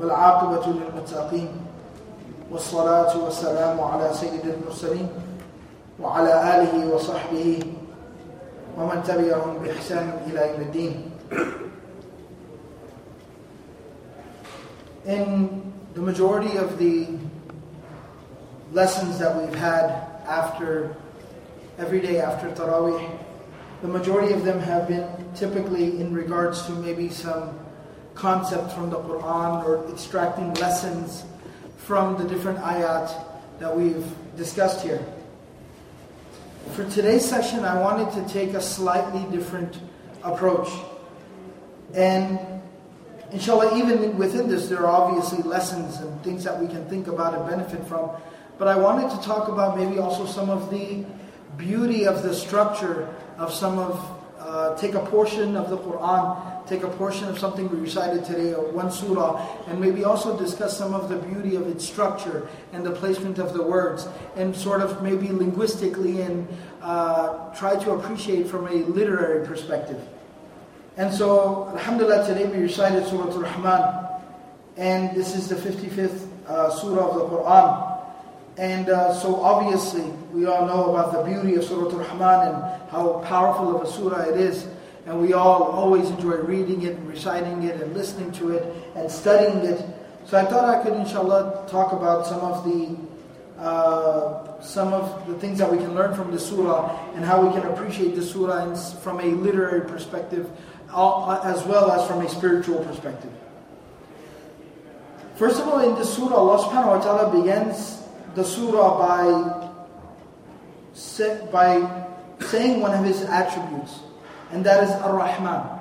والعاقبة للمتقين والصلاة والسلام على سيد المرسلين وعلى آله وصحبه ومن تبعهم بإحسان إلى يوم الدين In the majority of the lessons that we've had after every day after Taraweeh. The majority of them have been typically in regards to maybe some concept from the Quran or extracting lessons from the different ayat that we've discussed here. For today's session, I wanted to take a slightly different approach. And inshallah, even within this, there are obviously lessons and things that we can think about and benefit from. But I wanted to talk about maybe also some of the beauty of the structure of some of, uh, take a portion of the Quran, take a portion of something we recited today, or one surah, and maybe also discuss some of the beauty of its structure and the placement of the words, and sort of maybe linguistically and uh, try to appreciate from a literary perspective. And so, Alhamdulillah, today we recited Surah Al-Rahman, and this is the 55th uh, surah of the Quran. And uh, so obviously, we all know about the beauty of Surah Al-Rahman and how powerful of a surah it is. And we all always enjoy reading it and reciting it and listening to it and studying it. So I thought I could, inshallah, talk about some of the uh, some of the things that we can learn from the surah and how we can appreciate the surah from a literary perspective as well as from a spiritual perspective. First of all, in the surah, Allah subhanahu wa ta'ala begins the surah by, by saying one of his attributes, and that is Ar-Rahman.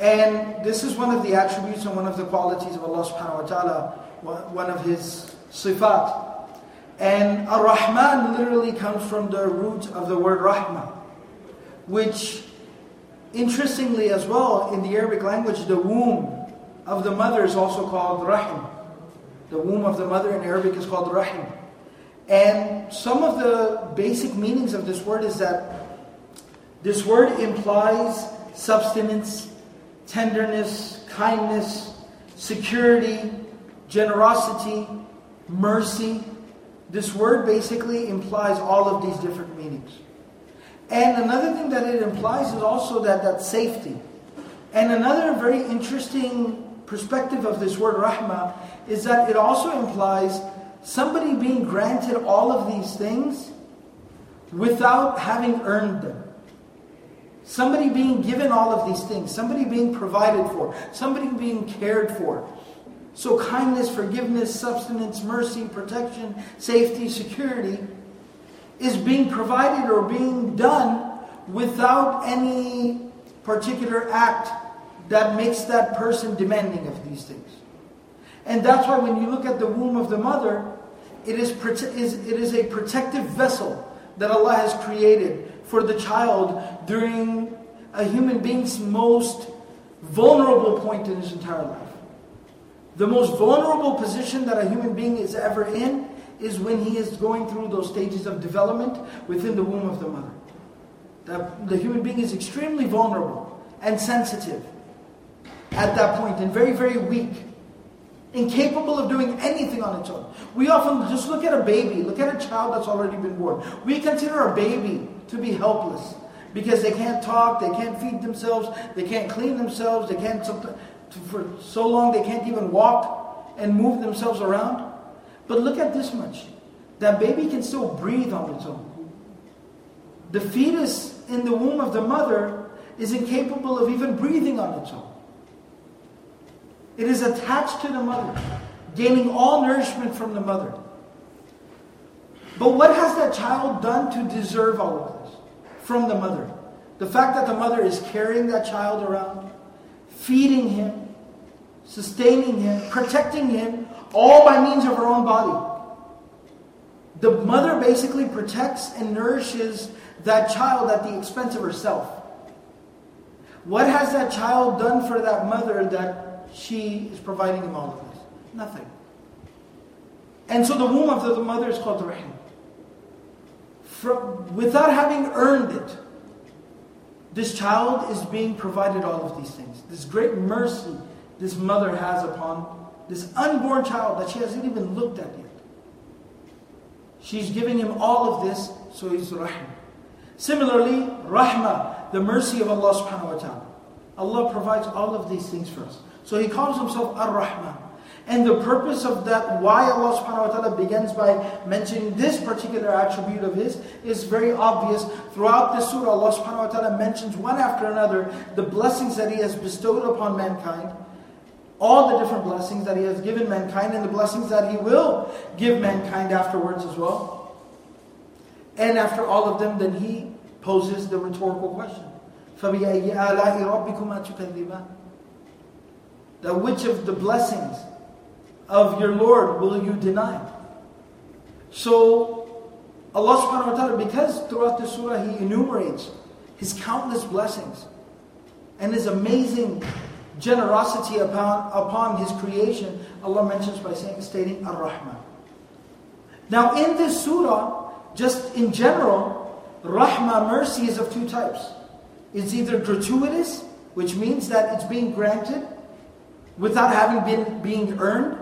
And this is one of the attributes and one of the qualities of Allah subhanahu wa ta'ala, one of his sifat. And Ar-Rahman literally comes from the root of the word Rahma, which interestingly as well, in the Arabic language, the womb of the mother is also called Rahim. The womb of the mother in Arabic is called Rahim. And some of the basic meanings of this word is that this word implies substance, tenderness, kindness, security, generosity, mercy. This word basically implies all of these different meanings. And another thing that it implies is also that that safety. And another very interesting perspective of this word rahmah is that it also implies somebody being granted all of these things without having earned them. Somebody being given all of these things, somebody being provided for, somebody being cared for. So, kindness, forgiveness, substance, mercy, protection, safety, security is being provided or being done without any particular act that makes that person demanding of these things. And that's why when you look at the womb of the mother, it is, it is a protective vessel that Allah has created for the child during a human being's most vulnerable point in his entire life. The most vulnerable position that a human being is ever in is when he is going through those stages of development within the womb of the mother. The, the human being is extremely vulnerable and sensitive at that point and very, very weak, incapable of doing anything on its own. We often just look at a baby, look at a child that's already been born. We consider a baby to be helpless because they can't talk, they can't feed themselves, they can't clean themselves, they can't, for so long they can't even walk and move themselves around. But look at this much. That baby can still breathe on its own. The fetus in the womb of the mother is incapable of even breathing on its own. It is attached to the mother, gaining all nourishment from the mother. But what has that child done to deserve all of this from the mother? The fact that the mother is carrying that child around, feeding him, sustaining him, protecting him, all by means of her own body. The mother basically protects and nourishes that child at the expense of herself. What has that child done for that mother that she is providing him all of this? Nothing. And so the womb of the mother is called rahim. From, without having earned it, this child is being provided all of these things. This great mercy this mother has upon this unborn child that she hasn't even looked at yet. She's giving him all of this, so he's rahim. Similarly, rahmah, the mercy of Allah subhanahu wa ta'ala. Allah provides all of these things for us. So he calls himself Ar-Rahman. And the purpose of that, why Allah subhanahu wa ta'ala begins by mentioning this particular attribute of His, is very obvious. Throughout this surah, Allah subhanahu wa ta'ala mentions one after another the blessings that He has bestowed upon mankind, all the different blessings that He has given mankind, and the blessings that He will give mankind afterwards as well. And after all of them, then He poses the rhetorical question. فَبِأَيِّ آلَاءِ رَبِّكُمَا تُكَذِّبَانِ that which of the blessings of your Lord will you deny? So, Allah subhanahu wa ta'ala, because throughout the surah He enumerates His countless blessings and His amazing generosity upon, upon His creation, Allah mentions by saying, stating Ar-Rahman. Now in this surah, just in general, Rahmah, mercy is of two types. It's either gratuitous, which means that it's being granted without having been being earned,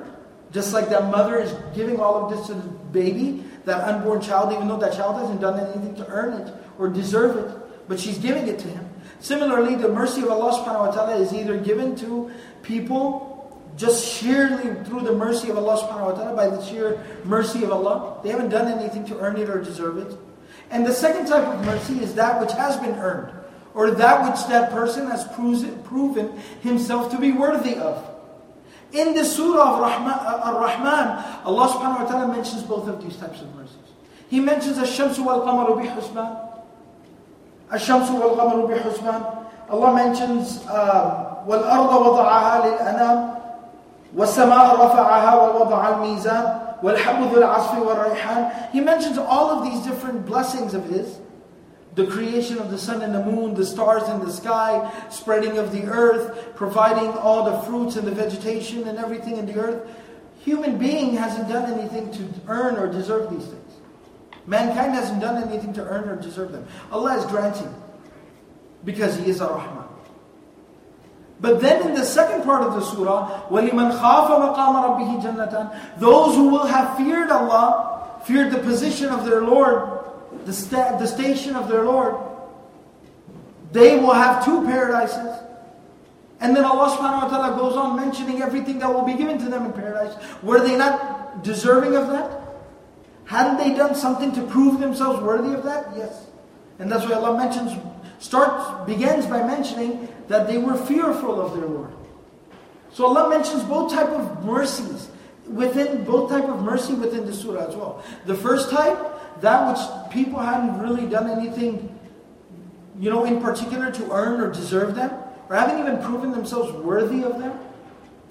just like that mother is giving all of this to the baby, that unborn child, even though that child hasn't done anything to earn it or deserve it, but she's giving it to him. Similarly, the mercy of Allah subhanahu wa ta'ala is either given to people just sheerly through the mercy of Allah subhanahu wa ta'ala, by the sheer mercy of Allah. They haven't done anything to earn it or deserve it. And the second type of mercy is that which has been earned, or that which that person has proven himself to be worthy of. In the surah of uh, Ar-Rahman, Allah subhanahu wa ta'ala mentions both of these types of mercies. He mentions As-Shamsu wal-Qamaru bi-Husban. Ash-Shamsu wal-Qamaru bi-Husban. Allah mentions وَالْأَرْضَ وَضَعَهَا لِلْأَنَامِ وَالسَّمَاءَ رَفَعَهَا وَوَضَعَ الْمِيزَانِ وَالْحَبُّ الْعَصْفِ وَالرَّيْحَانِ He mentions all of these different blessings of His the creation of the sun and the moon, the stars in the sky, spreading of the earth, providing all the fruits and the vegetation and everything in the earth. Human being hasn't done anything to earn or deserve these things. Mankind hasn't done anything to earn or deserve them. Allah is granting because He is Ar-Rahman. But then in the second part of the surah, وَلِمَنْ خَافَ مَقَامَ رَبِّهِ جَنَّةً Those who will have feared Allah, feared the position of their Lord, the, sta- the station of their Lord, they will have two paradises. And then Allah subhanahu wa ta'ala goes on mentioning everything that will be given to them in paradise. Were they not deserving of that? Hadn't they done something to prove themselves worthy of that? Yes. And that's why Allah mentions, starts, begins by mentioning that they were fearful of their Lord. So Allah mentions both type of mercies within both type of mercy within the surah as well. The first type that which people hadn't really done anything, you know, in particular to earn or deserve them, or haven't even proven themselves worthy of them.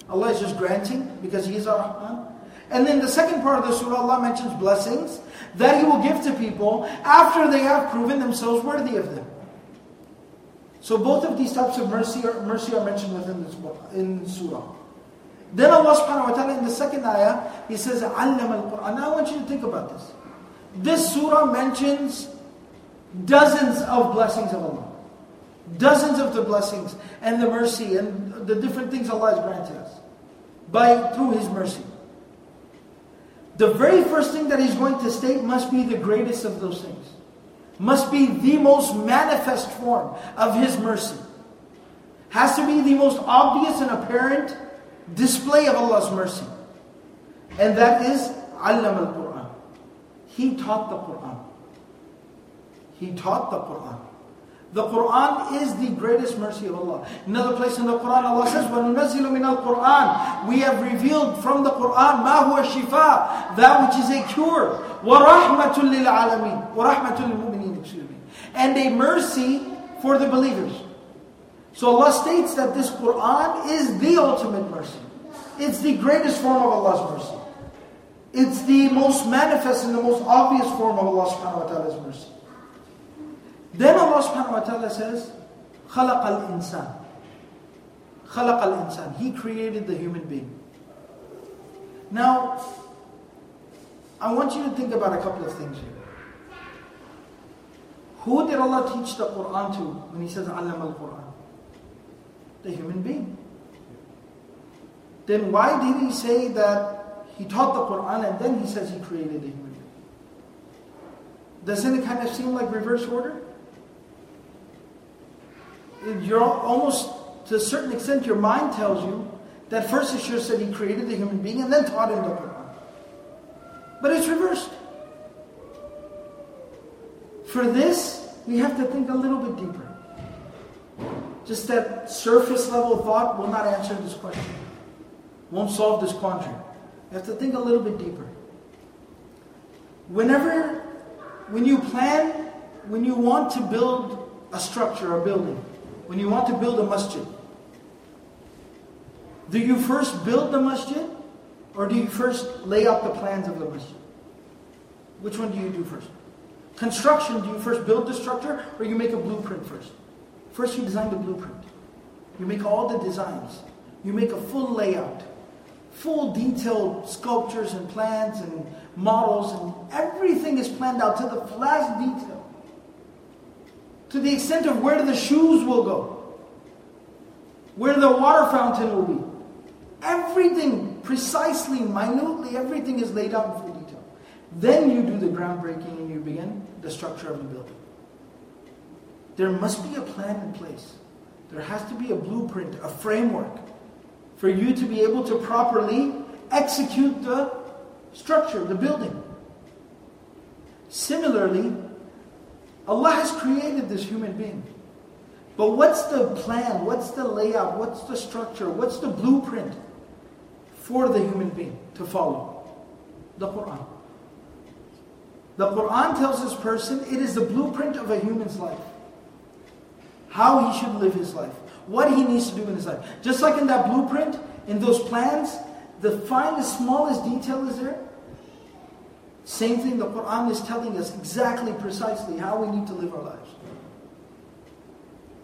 Allah is just granting because He is our Rahman. And then the second part of the surah, Allah mentions blessings that He will give to people after they have proven themselves worthy of them. So both of these types of mercy are, mercy are mentioned within this in surah. Then Allah subhanahu wa ta'ala in the second ayah, He says, al-Quran. Now I want you to think about this. This surah mentions dozens of blessings of Allah. Dozens of the blessings and the mercy and the different things Allah has granted us by through His mercy. The very first thing that He's going to state must be the greatest of those things. Must be the most manifest form of His mercy. Has to be the most obvious and apparent display of Allah's mercy. And that is Allam al he taught the Quran. He taught the Quran. The Quran is the greatest mercy of Allah. Another place in the Quran, Allah says, وَنُنَزِّلُ مِنَ الْقُرْآنِ We have revealed from the Quran, مَا هُوَ shifa, That which is a cure. وَرَحْمَةٌ لِلْعَالَمِينَ وَرَحْمَةٌ لِلْمُؤْمِنِينَ Excuse me. And a mercy for the believers. So Allah states that this Quran is the ultimate mercy. It's the greatest form of Allah's mercy. It's the most manifest and the most obvious form of Allah subhanahu wa ta'ala's mercy. Then Allah subhanahu wa ta'ala says, خَلَقَ الْإِنسَانِ خَلَقَ الْإِنسَانِ He created the human being. Now, I want you to think about a couple of things here. Who did Allah teach the Quran to when He says "Allam al Quran"? The human being. Then why did He say that he taught the Quran and then He says He created the human being? Doesn't it kind of seem like reverse order? You're almost, to a certain extent, your mind tells you that first it should said He created the human being and then taught him the Quran. But it's reversed. For this, we have to think a little bit deeper. Just that surface level thought will not answer this question, won't solve this quandary. You have to think a little bit deeper. Whenever, when you plan, when you want to build a structure, a building, when you want to build a masjid, do you first build the masjid or do you first lay out the plans of the masjid? Which one do you do first? Construction, do you first build the structure or you make a blueprint first? First you design the blueprint. You make all the designs. You make a full layout. Full detailed sculptures and plans and models and everything is planned out to the last detail. To the extent of where the shoes will go. Where the water fountain will be. Everything precisely, minutely, everything is laid out in full detail. Then you do the groundbreaking and you begin the structure of the building. There must be a plan in place. There has to be a blueprint, a framework for you to be able to properly execute the structure, the building. Similarly, Allah has created this human being. But what's the plan? What's the layout? What's the structure? What's the blueprint for the human being to follow? The Quran. The Quran tells this person it is the blueprint of a human's life. How he should live his life. What he needs to do in his life. Just like in that blueprint, in those plans, the finest, smallest detail is there. Same thing, the Quran is telling us exactly, precisely how we need to live our lives.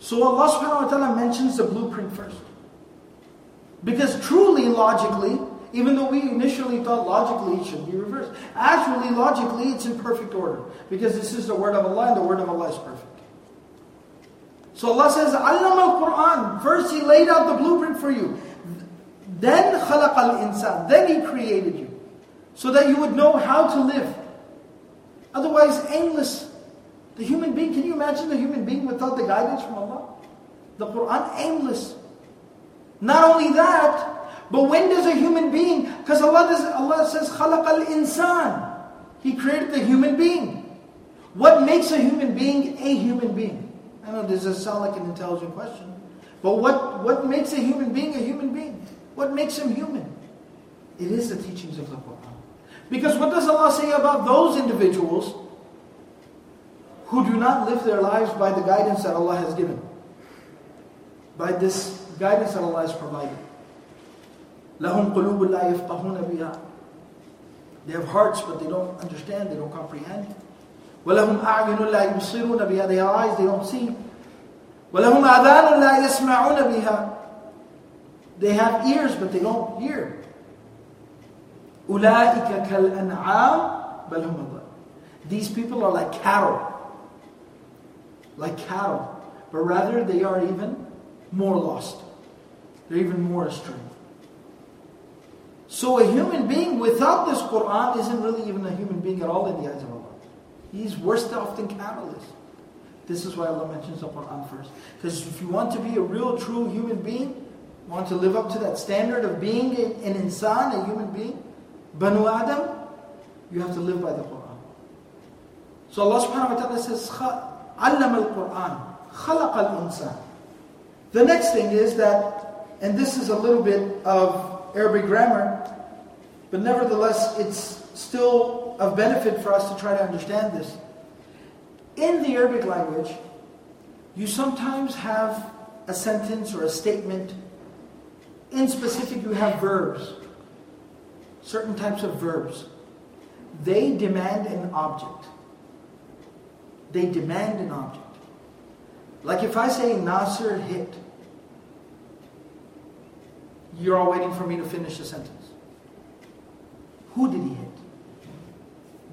So Allah subhanahu wa ta'ala mentions the blueprint first. Because truly, logically, even though we initially thought logically it should be reversed. Actually, logically, it's in perfect order. Because this is the word of Allah and the word of Allah is perfect. So Allah says, Allam al Quran. First, He laid out the blueprint for you. Then, khalaq al insan. Then He created you. So that you would know how to live. Otherwise, aimless. The human being, can you imagine the human being without the guidance from Allah? The Quran, aimless. Not only that, but when does a human being, because Allah, does, Allah says, khalaq al insan. He created the human being. What makes a human being a human being? I know this does sound like an intelligent question. But what, what makes a human being a human being? What makes him human? It is the teachings of the Quran. Because what does Allah say about those individuals who do not live their lives by the guidance that Allah has given? By this guidance that Allah has provided. لهم قلوب لا يفقهون بها They have hearts but they don't understand, they don't comprehend. ولهم أعين لا يبصرون بها They have eyes, they don't see. ولهم آذان لا يسمعون بها They have ears but they don't hear. أولئك كالأنعام بل هم أضل These people are like cattle. Like cattle. But rather they are even more lost. They're even more astray. So a human being without this Quran isn't really even a human being at all in the eyes of Allah. He's worse off than cattle is. This is why Allah mentions the Quran first. Because if you want to be a real, true human being, want to live up to that standard of being an insan, a human being, Banu Adam, you have to live by the Quran. So Allah subhanahu wa ta'ala says, Allam al-Quran, khalaq al-insan. The next thing is that, and this is a little bit of Arabic grammar, but nevertheless, it's still of benefit for us to try to understand this. In the Arabic language, you sometimes have a sentence or a statement In specific, you have verbs. Certain types of verbs. They demand an object. They demand an object. Like if I say Nasir hit, you're all waiting for me to finish the sentence. Who did he hit?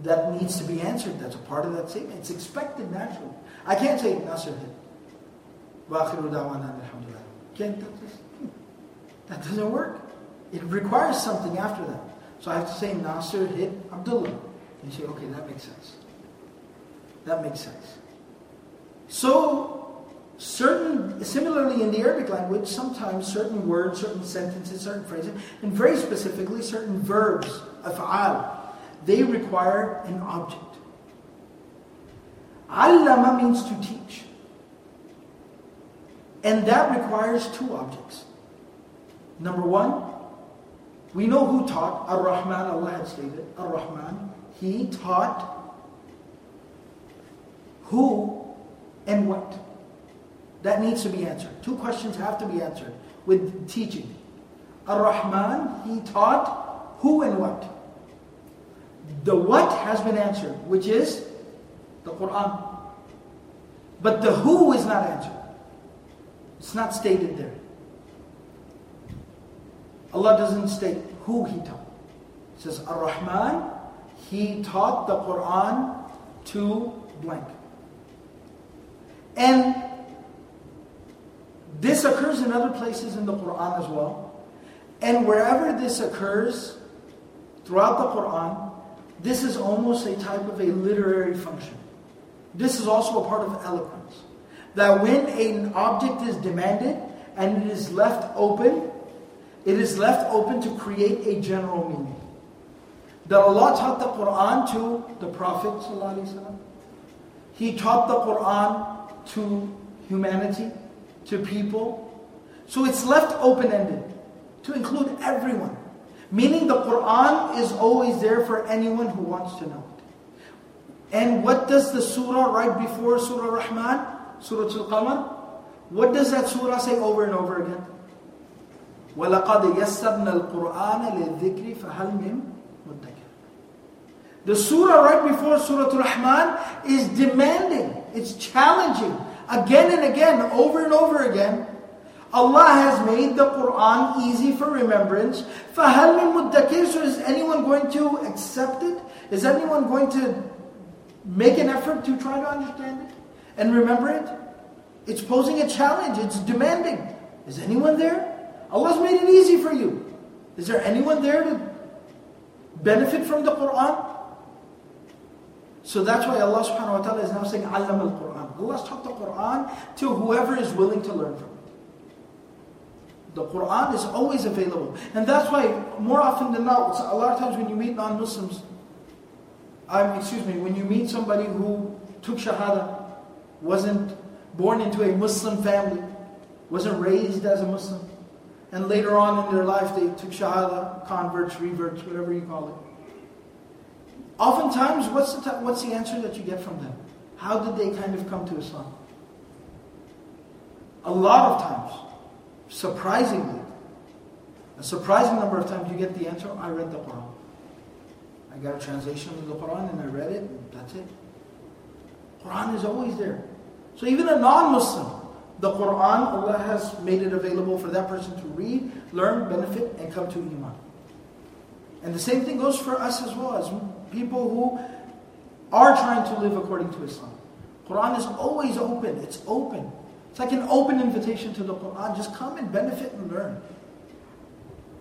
That needs to be answered. That's a part of that statement. It's expected naturally. I can't say Nasir hit. Can't that, just, that doesn't work. It requires something after that. So I have to say Nasir hit Abdullah. And you say, okay, that makes sense. That makes sense. So, certain, similarly in the Arabic language, sometimes certain words, certain sentences, certain phrases, and very specifically certain verbs, af'al, they require an object. Allama means to teach. And that requires two objects. Number one, we know who taught. Ar-Rahman, Allah had stated. Ar-Rahman, He taught who and what. That needs to be answered. Two questions have to be answered with teaching. Ar-Rahman, He taught who and what. The what has been answered, which is the Quran. But the who is not answered. It's not stated there. Allah doesn't state who He taught. It says, Ar-Rahman, He taught the Quran to blank. And this occurs in other places in the Quran as well. And wherever this occurs throughout the Quran, this is almost a type of a literary function. This is also a part of eloquence. That when an object is demanded and it is left open, it is left open to create a general meaning. That Allah taught the Quran to the Prophet. He taught the Quran to humanity, to people. So it's left open ended to include everyone. Meaning the Quran is always there for anyone who wants to know it. And what does the surah right before Surah Rahman, Surah Al-Qamar, what does that surah say over and over again? وَلَقَدْ يَسَّرْنَا الْقُرْآنَ لِلذِّكْرِ فَهَلْ مِن مُدَّكِرٍ The surah right before Surah Rahman is demanding, it's challenging, again and again, over and over again, Allah has made the Quran easy for remembrance. فَهَلْ مِن مُدَّكِرٍ So is anyone going to accept it? Is anyone going to make an effort to try to understand it and remember it? It's posing a challenge. It's demanding. Is anyone there? Allah's made it easy for you. Is there anyone there to benefit from the Quran? So that's why Allah subhanahu wa ta'ala is now saying, Allam al-Quran. Allah's taught the Quran to whoever is willing to learn from it. The Quran is always available. And that's why, more often than not, a lot of times when you meet non-Muslims, um, excuse me, when you meet somebody who took Shahada, wasn't born into a Muslim family, wasn't raised as a Muslim, and later on in their life they took Shahada, converts, reverts, whatever you call it. Oftentimes, what's the, what's the answer that you get from them? How did they kind of come to Islam? A lot of times, surprisingly, a surprising number of times you get the answer, I read the Quran. I got a translation of the Quran and I read it, and that's it. Quran is always there. So even a non-Muslim, the Quran, Allah has made it available for that person to read, learn, benefit, and come to Iman. And the same thing goes for us as well, as people who are trying to live according to Islam. Quran is always open. It's open. It's like an open invitation to the Quran. Just come and benefit and learn.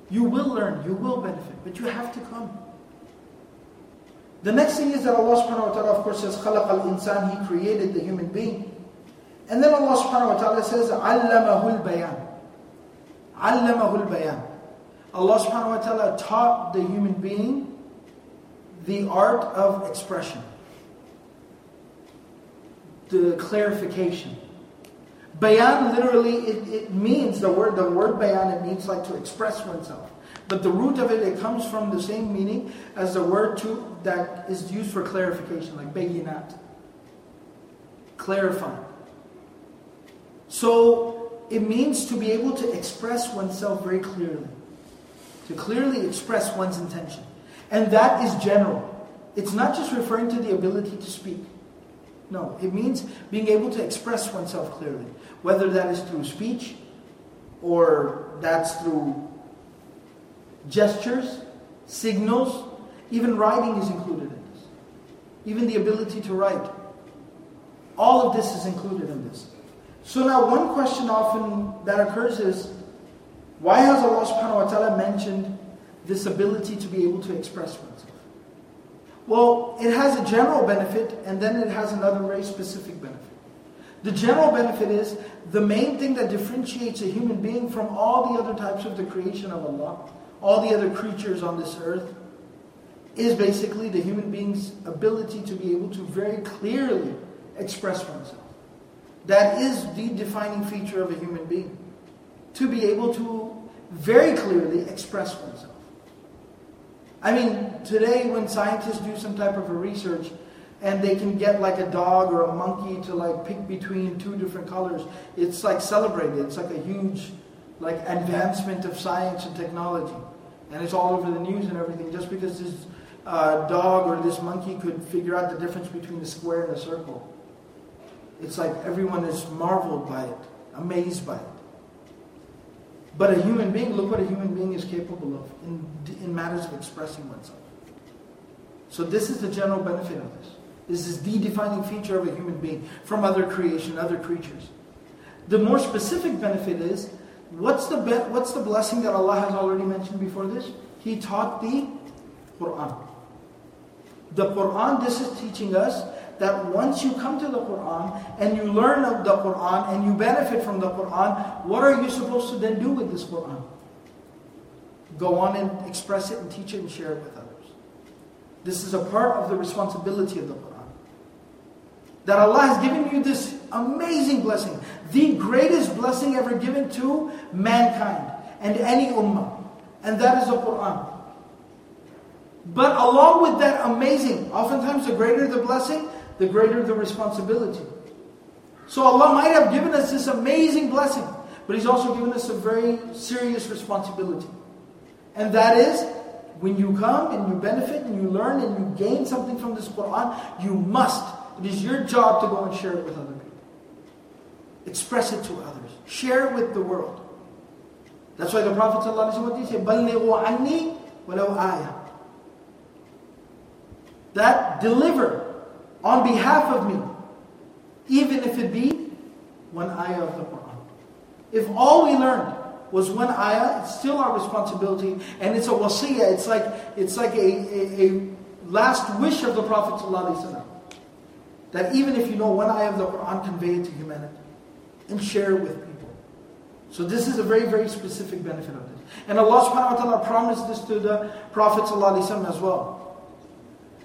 You will learn, you will benefit, but you have to come. The next thing is that Allah subhanahu wa ta'ala, of course, says, خَلَقَ الْإِنسان, He created the human being. And then Allah subhanahu wa ta'ala says, عَلَّمَهُ الْبَيَانِ عَلَّمَهُ الْبَيَانِ Allah subhanahu wa ta'ala taught the human being the art of expression, the clarification. Bayan literally it, it means the word the word bayan it means like to express oneself. But the root of it it comes from the same meaning as the word to that is used for clarification, like bayinat. Clarifying. So it means to be able to express oneself very clearly. To clearly express one's intention. And that is general. It's not just referring to the ability to speak. No, it means being able to express oneself clearly. Whether that is through speech or that's through gestures, signals, even writing is included in this. Even the ability to write. All of this is included in this. So now one question often that occurs is, why has Allah subhanahu wa ta'ala mentioned this ability to be able to express oneself? Well, it has a general benefit and then it has another very specific benefit. The general benefit is the main thing that differentiates a human being from all the other types of the creation of Allah, all the other creatures on this earth, is basically the human being's ability to be able to very clearly express oneself. That is the defining feature of a human being. To be able to very clearly express oneself. I mean, today when scientists do some type of a research and they can get like a dog or a monkey to like pick between two different colors, it's like celebrated. It's like a huge like advancement of science and technology. And it's all over the news and everything just because this uh, dog or this monkey could figure out the difference between a square and a circle. It's like everyone is marveled by it, amazed by it. But a human being, look what a human being is capable of in, in matters of expressing oneself. So this is the general benefit of this. This is the defining feature of a human being from other creation, other creatures. The more specific benefit is, what's the, be- what's the blessing that Allah has already mentioned before this? He taught the Quran. The Quran, this is teaching us that once you come to the Quran and you learn of the Quran and you benefit from the Quran, what are you supposed to then do with this Quran? Go on and express it and teach it and share it with others. This is a part of the responsibility of the Quran. That Allah has given you this amazing blessing, the greatest blessing ever given to mankind and any ummah, and that is the Quran. But along with that amazing, oftentimes the greater the blessing, the greater the responsibility. So Allah might have given us this amazing blessing, but He's also given us a very serious responsibility. And that is, when you come and you benefit and you learn and you gain something from this Quran, you must. It is your job to go and share it with other people. Express it to others. Share it with the world. That's why the Prophet ﷺ said, بَلِّغُوا عَنِّي وَلَوْ آيَةً That deliver on behalf of me, even if it be one ayah of the Quran. If all we learned was one ayah, it's still our responsibility, and it's a wasiyah, it's like, it's like a, a, a last wish of the Prophet ﷺ. That even if you know one ayah of the Quran, convey it to humanity and share it with people. So this is a very, very specific benefit of this. And Allah subhanahu wa ta'ala promised this to the Prophet as well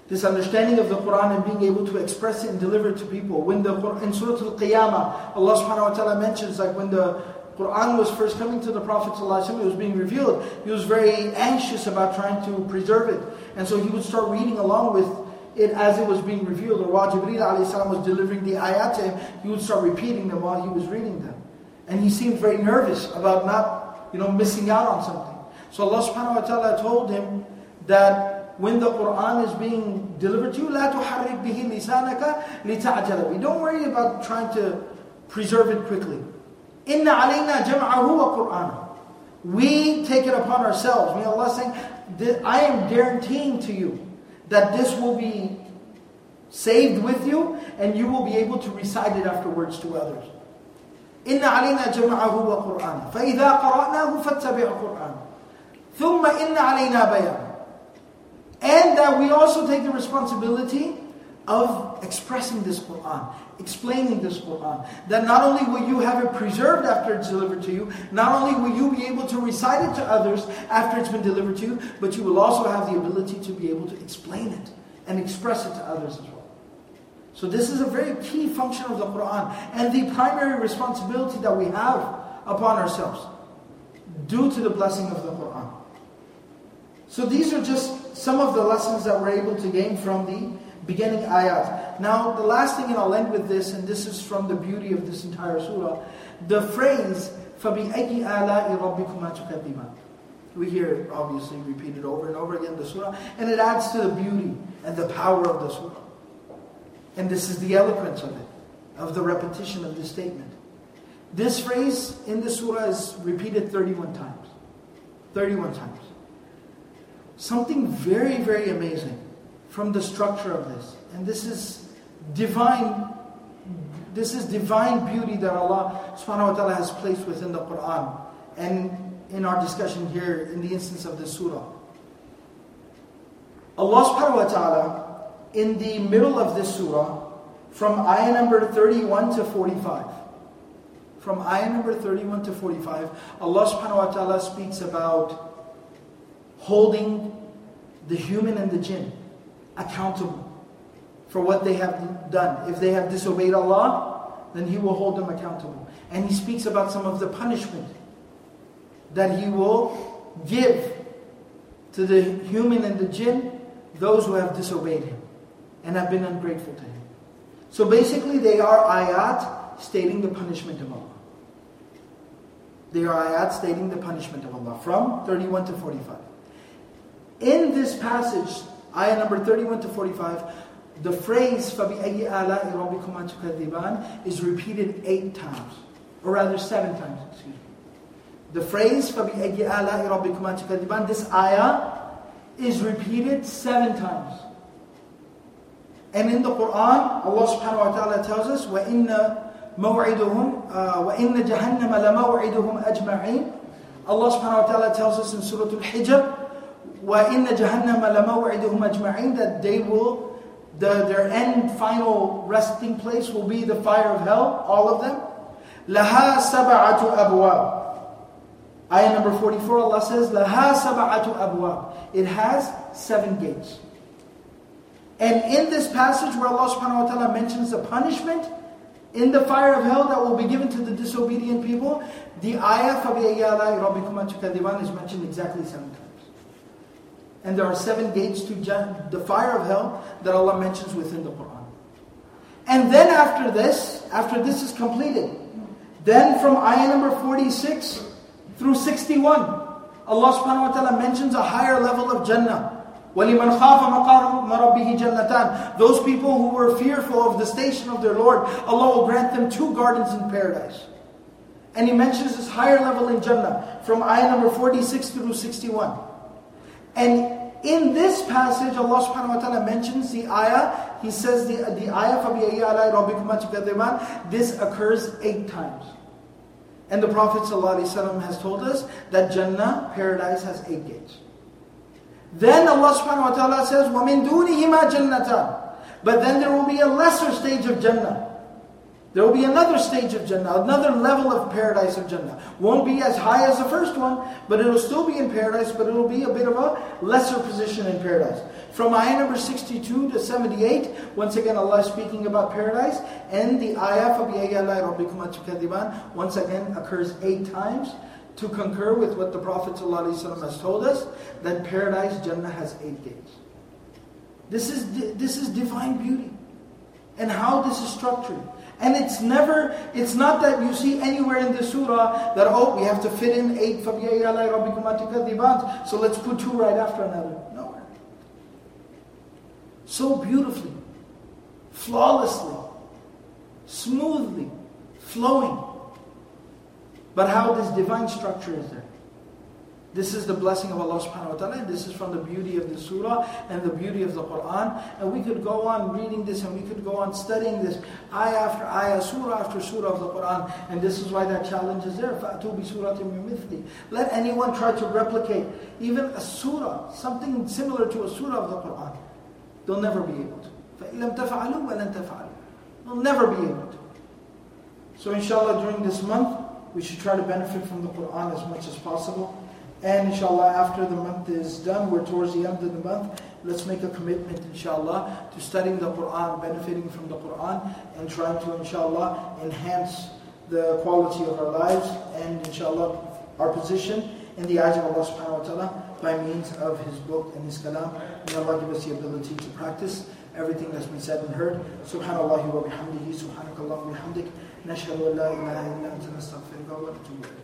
this understanding of the Quran and being able to express it and deliver it to people. When the Quran, in Surah Al-Qiyamah, Allah subhanahu wa ta'ala mentions like when the Quran was first coming to the Prophet ﷺ, it was being revealed, he was very anxious about trying to preserve it. And so he would start reading along with it as it was being revealed. Or while Jibreel was delivering the ayat to him, he would start repeating them while he was reading them. And he seemed very nervous about not, you know, missing out on something. So Allah subhanahu wa ta'ala told him that when the Quran is being delivered to you, لا تحرك به لسانك لتعجل به. Don't worry about trying to preserve it quickly. إن علينا جمعه وقرآنه. We take it upon ourselves. May Allah saying, I am guaranteeing to you that this will be saved with you and you will be able to recite it afterwards to others. إن علينا جمعه وقرآنه فإذا قرأناه فاتبع قرآنه ثم إن علينا بيانه and that we also take the responsibility of expressing this Quran, explaining this Quran. That not only will you have it preserved after it's delivered to you, not only will you be able to recite it to others after it's been delivered to you, but you will also have the ability to be able to explain it and express it to others as well. So this is a very key function of the Quran and the primary responsibility that we have upon ourselves due to the blessing of the Quran. So these are just some of the lessons that we're able to gain from the beginning ayat. Now, the last thing, and I'll end with this, and this is from the beauty of this entire surah. The phrase, فَبِأَيِّ آلَاءِ رَبِّكُمَا تُكَذِّبَانِ We hear it obviously repeated over and over again the surah, and it adds to the beauty and the power of the surah. And this is the eloquence of it, of the repetition of this statement. This phrase in the surah is repeated 31 times. 31 times. Something very, very amazing from the structure of this. And this is divine this is divine beauty that Allah subhanahu wa ta'ala has placed within the Quran. And in our discussion here in the instance of this surah. Allah subhanahu wa ta'ala in the middle of this surah from ayah number 31 to 45 from ayah number 31 to 45, Allah subhanahu wa ta'ala speaks about holding the human and the jinn accountable for what they have done. If they have disobeyed Allah, then He will hold them accountable. And He speaks about some of the punishment that He will give to the human and the jinn, those who have disobeyed Him and have been ungrateful to Him. So basically, they are ayat stating the punishment of Allah. They are ayat stating the punishment of Allah from 31 to 45. In this passage, ayah number 31 to 45, the phrase فَبِأَيِّ آلَاءِ رَبِّكُمَا تُكَذِّبَانِ is repeated eight times, or rather seven times, excuse me. The phrase فَبِأَيِّ آلَاءِ رَبِّكُمَا تُكَذِّبَانِ, this ayah is repeated seven times. And in the Quran, Allah subhanahu wa ta'ala tells us, وَإِنَّ موعدهم وإن جهنم لموعدهم أجمعين Allah subhanahu wa ta'ala tells us in Surah Al-Hijr وَإِنَّ جَهَنَّمَ لَمَوْعِدُهُمْ أَجْمَعِينَ That they will, the, their end final resting place will be the fire of hell, all of them. لَهَا سَبَعَةُ أَبْوَابٍ Ayah number 44, Allah says, لَهَا سَبَعَةُ أَبْوَابٍ It has seven gates. And in this passage where Allah subhanahu wa ta'ala mentions the punishment, in the fire of hell that will be given to the disobedient people, the ayah فَبِأَيَّ آلَاءِ رَبِّكُمَا تُكَذِّبَانِ is mentioned exactly seven times. And there are seven gates to the fire of hell that Allah mentions within the Quran. And then after this, after this is completed, then from ayah number 46 through 61, Allah subhanahu wa ta'ala mentions a higher level of Jannah. وَلِمَنْ خَافَ مَقَامَ رَبِّهِ جَنَّتَانِ Those people who were fearful of the station of their Lord, Allah will grant them two gardens in paradise. And He mentions this higher level in Jannah from ayah number 46 through 61. And in this passage, Allah subhanahu wa ta'ala mentions the ayah. He says the, the ayah, فَبِيَيَّ عَلَىٰ رَبِّكُمَا تُكَذِّبَانِ This occurs eight times. And the Prophet ﷺ has told us that Jannah, paradise, has eight gates. Then Allah subhanahu wa ta'ala says, وَمِن دُونِهِمَا جَنَّتًا But then there will be a lesser stage of Jannah. There will be another stage of Jannah, another level of paradise of Jannah. Won't be as high as the first one, but it'll still be in paradise, but it'll be a bit of a lesser position in paradise. From ayah number 62 to 78, once again Allah is speaking about paradise, and the ayah once again occurs eight times to concur with what the Prophet ﷺ has told us that paradise, Jannah, has eight gates. This is, this is divine beauty and how this is structured. And it's never, it's not that you see anywhere in the surah that, oh, we have to fit in eight, so let's put two right after another. Nowhere. So beautifully, flawlessly, smoothly, flowing. But how this divine structure is there. This is the blessing of Allah subhanahu wa ta'ala, and this is from the beauty of the surah and the beauty of the Quran. And we could go on reading this and we could go on studying this ayah after ayah, surah after surah of the Quran. And this is why that challenge is there. فَأْتُوا بِسُورَةٍ مِّثْلِ Let anyone try to replicate even a surah, something similar to a surah of the Quran. They'll never be able to. فَإِلَّمْ تَفْعَلُوا وَلَن تَفْعَلُوا They'll never be able to. So inshallah during this month, we should try to benefit from the Quran as much as possible. And inshallah, after the month is done, we're towards the end of the month, let's make a commitment, inshallah, to studying the Quran, benefiting from the Quran, and trying to, inshallah, enhance the quality of our lives and, inshallah, our position in the eyes of Allah subhanahu wa ta'ala by means of His book and His kalam. May Allah give us the ability to practice. everything that's been said and heard. Subhanallah wa bihamdihi, subhanakallah wa bihamdik. نشهد أن لا إله إلا أنت نستغفرك ونتوب إليك